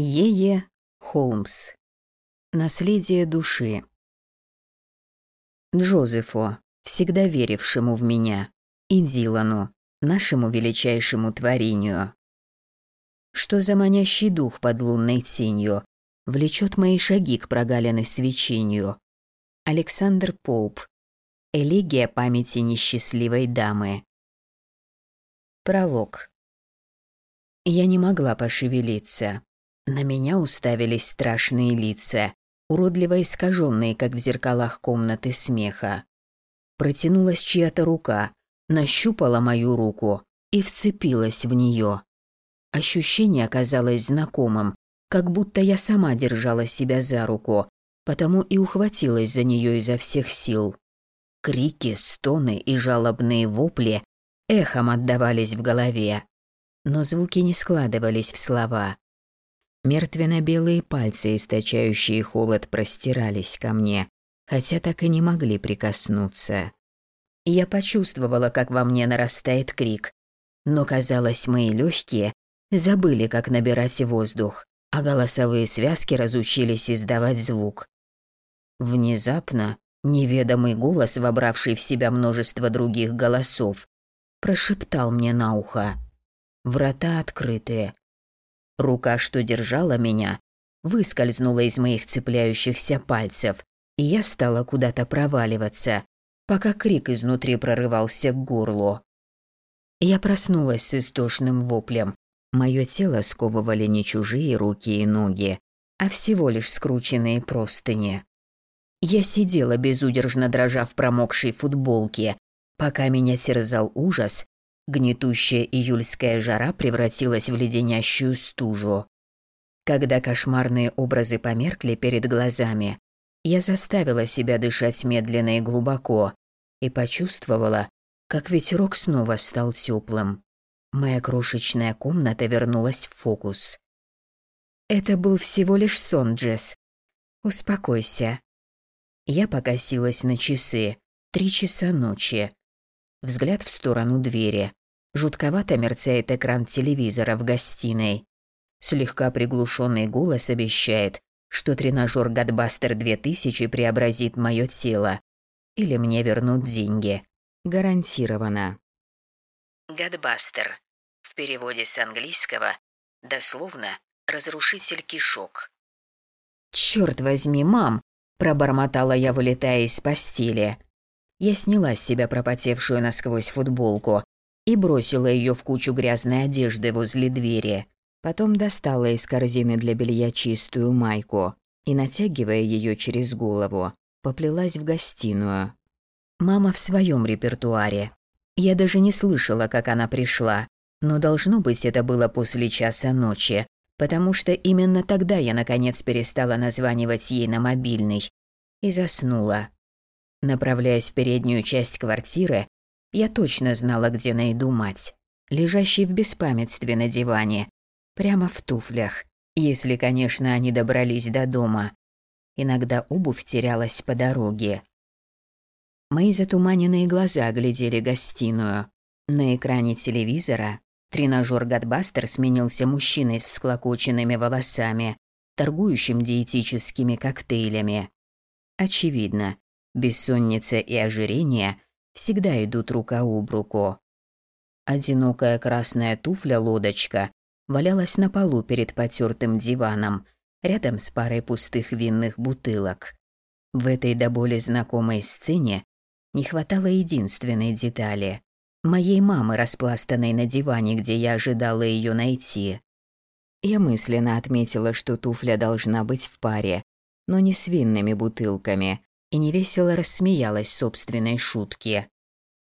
Е.Е. Холмс. Наследие души. Джозефу, всегда верившему в меня, и Дилану, нашему величайшему творению. Что за манящий дух под лунной тенью влечет мои шаги к прогалиной свечению? Александр Поуп. Элегия памяти несчастливой дамы. Пролог. Я не могла пошевелиться. На меня уставились страшные лица, уродливо искаженные, как в зеркалах комнаты смеха. Протянулась чья-то рука, нащупала мою руку и вцепилась в нее. Ощущение оказалось знакомым, как будто я сама держала себя за руку, потому и ухватилась за нее изо всех сил. Крики, стоны и жалобные вопли эхом отдавались в голове, но звуки не складывались в слова. Мертвенно-белые пальцы, источающие холод, простирались ко мне, хотя так и не могли прикоснуться. Я почувствовала, как во мне нарастает крик, но, казалось, мои легкие забыли, как набирать воздух, а голосовые связки разучились издавать звук. Внезапно неведомый голос, вобравший в себя множество других голосов, прошептал мне на ухо. «Врата открытые. Рука, что держала меня, выскользнула из моих цепляющихся пальцев, и я стала куда-то проваливаться, пока крик изнутри прорывался к горлу. Я проснулась с истошным воплем. Моё тело сковывали не чужие руки и ноги, а всего лишь скрученные простыни. Я сидела безудержно дрожа в промокшей футболке, пока меня терзал ужас, Гнетущая июльская жара превратилась в леденящую стужу. Когда кошмарные образы померкли перед глазами, я заставила себя дышать медленно и глубоко и почувствовала, как ветерок снова стал теплым. Моя крошечная комната вернулась в фокус. Это был всего лишь сон, Джесс. Успокойся. Я покосилась на часы. Три часа ночи. Взгляд в сторону двери. Жутковато мерцает экран телевизора в гостиной. Слегка приглушенный голос обещает, что тренажер Godbuster 2000 преобразит мое тело. Или мне вернут деньги. Гарантированно. Godbuster. В переводе с английского дословно «разрушитель кишок». «Чёрт возьми, мам!» – пробормотала я, вылетая из постели. Я сняла с себя пропотевшую насквозь футболку и бросила ее в кучу грязной одежды возле двери. Потом достала из корзины для белья чистую майку и, натягивая ее через голову, поплелась в гостиную. Мама в своем репертуаре. Я даже не слышала, как она пришла, но должно быть это было после часа ночи, потому что именно тогда я наконец перестала названивать ей на мобильный и заснула. Направляясь в переднюю часть квартиры, я точно знала, где найду мать, лежащей в беспамятстве на диване, прямо в туфлях, если, конечно, они добрались до дома. Иногда обувь терялась по дороге. Мои затуманенные глаза глядели гостиную. На экране телевизора тренажер Гадбастер сменился мужчиной с всклокоченными волосами, торгующим диетическими коктейлями. Очевидно, бессонница и ожирение – всегда идут рука об руку. Одинокая красная туфля-лодочка валялась на полу перед потертым диваном, рядом с парой пустых винных бутылок. В этой до боли знакомой сцене не хватало единственной детали – моей мамы, распластанной на диване, где я ожидала ее найти. Я мысленно отметила, что туфля должна быть в паре, но не с винными бутылками, и невесело рассмеялась собственной шутке.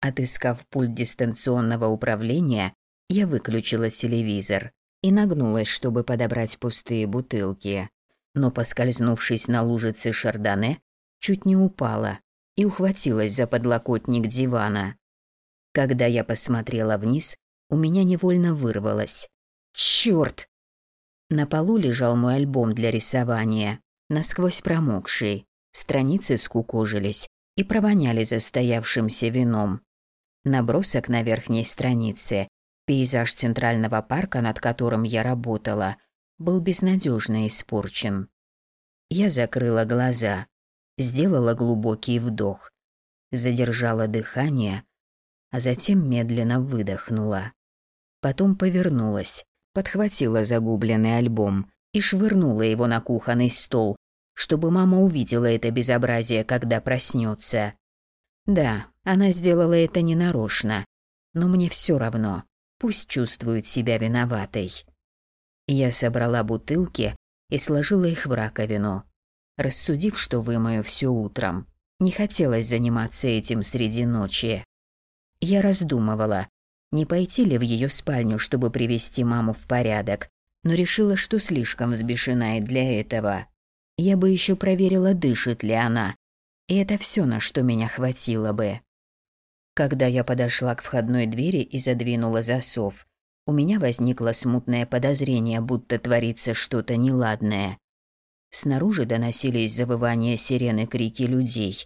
Отыскав пульт дистанционного управления, я выключила телевизор и нагнулась, чтобы подобрать пустые бутылки. Но, поскользнувшись на лужице шардоне, чуть не упала и ухватилась за подлокотник дивана. Когда я посмотрела вниз, у меня невольно вырвалось. «Чёрт!» На полу лежал мой альбом для рисования, насквозь промокший. Страницы скукожились и провоняли застоявшимся вином. Набросок на верхней странице, пейзаж Центрального парка, над которым я работала, был безнадежно испорчен. Я закрыла глаза, сделала глубокий вдох, задержала дыхание, а затем медленно выдохнула. Потом повернулась, подхватила загубленный альбом и швырнула его на кухонный стол, чтобы мама увидела это безобразие, когда проснется. Да, она сделала это ненарочно, но мне все равно. Пусть чувствует себя виноватой. Я собрала бутылки и сложила их в раковину, рассудив, что вымою все утром. Не хотелось заниматься этим среди ночи. Я раздумывала, не пойти ли в ее спальню, чтобы привести маму в порядок, но решила, что слишком взбешена и для этого. Я бы еще проверила, дышит ли она. И это все, на что меня хватило бы. Когда я подошла к входной двери и задвинула засов, у меня возникло смутное подозрение, будто творится что-то неладное. Снаружи доносились завывания сирены крики людей,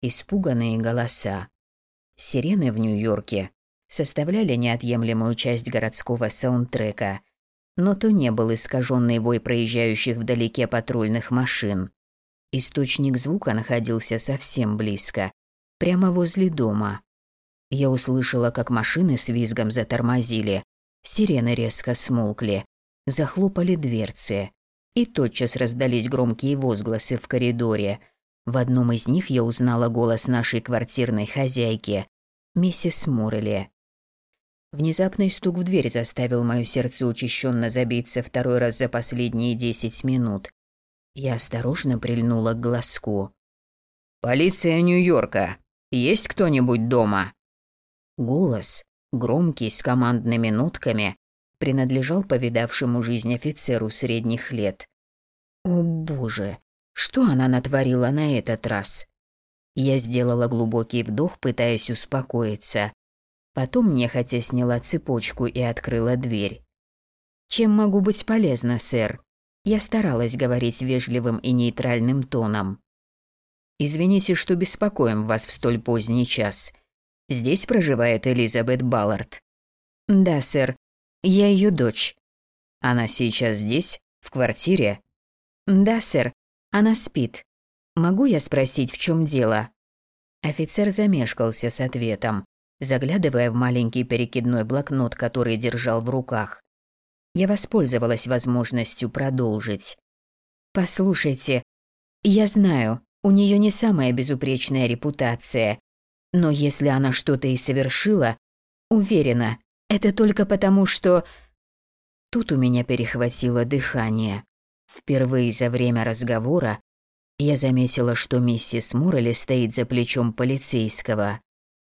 испуганные голоса. Сирены в Нью-Йорке составляли неотъемлемую часть городского саундтрека, но то не был искаженный вой проезжающих вдалеке патрульных машин. Источник звука находился совсем близко, прямо возле дома. Я услышала, как машины с визгом затормозили, сирены резко смолкли, захлопали дверцы. И тотчас раздались громкие возгласы в коридоре. В одном из них я узнала голос нашей квартирной хозяйки, миссис Муррелли. Внезапный стук в дверь заставил моё сердце учащенно забиться второй раз за последние десять минут. Я осторожно прильнула к глазку. «Полиция Нью-Йорка! Есть кто-нибудь дома?» Голос, громкий, с командными нотками, принадлежал повидавшему жизнь офицеру средних лет. О боже, что она натворила на этот раз? Я сделала глубокий вдох, пытаясь успокоиться. Потом нехотя сняла цепочку и открыла дверь. «Чем могу быть полезна, сэр?» Я старалась говорить вежливым и нейтральным тоном. «Извините, что беспокоим вас в столь поздний час. Здесь проживает Элизабет Баллард?» «Да, сэр. Я ее дочь». «Она сейчас здесь? В квартире?» «Да, сэр. Она спит. Могу я спросить, в чем дело?» Офицер замешкался с ответом, заглядывая в маленький перекидной блокнот, который держал в руках. Я воспользовалась возможностью продолжить. «Послушайте, я знаю, у нее не самая безупречная репутация, но если она что-то и совершила, уверена, это только потому, что... Тут у меня перехватило дыхание. Впервые за время разговора я заметила, что миссис Муррелли стоит за плечом полицейского.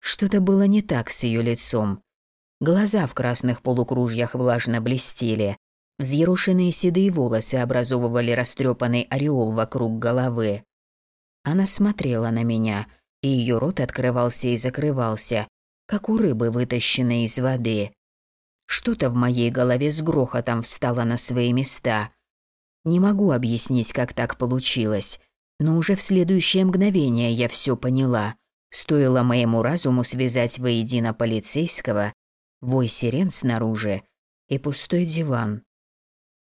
Что-то было не так с ее лицом. Глаза в красных полукружьях влажно блестели. Взъерошенные седые волосы образовывали растрепанный ореол вокруг головы. Она смотрела на меня – и ее рот открывался и закрывался, как у рыбы, вытащенной из воды. Что-то в моей голове с грохотом встало на свои места. Не могу объяснить, как так получилось, но уже в следующее мгновение я все поняла. Стоило моему разуму связать воедино полицейского, вой сирен снаружи и пустой диван.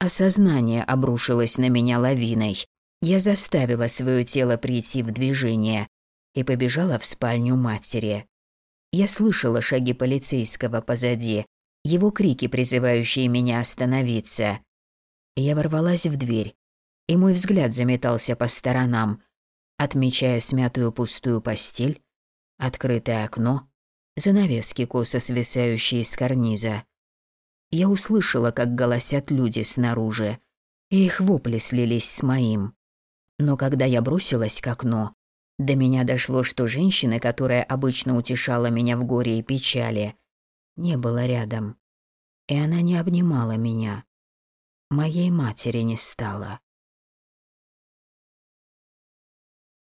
Осознание обрушилось на меня лавиной. Я заставила свое тело прийти в движение, и побежала в спальню матери. Я слышала шаги полицейского позади, его крики, призывающие меня остановиться. Я ворвалась в дверь, и мой взгляд заметался по сторонам, отмечая смятую пустую постель, открытое окно, занавески, косо свисающие с карниза. Я услышала, как голосят люди снаружи, и их вопли слились с моим. Но когда я бросилась к окну, до меня дошло, что женщины, которая обычно утешала меня в горе и печали, не было рядом. И она не обнимала меня. Моей матери не стало.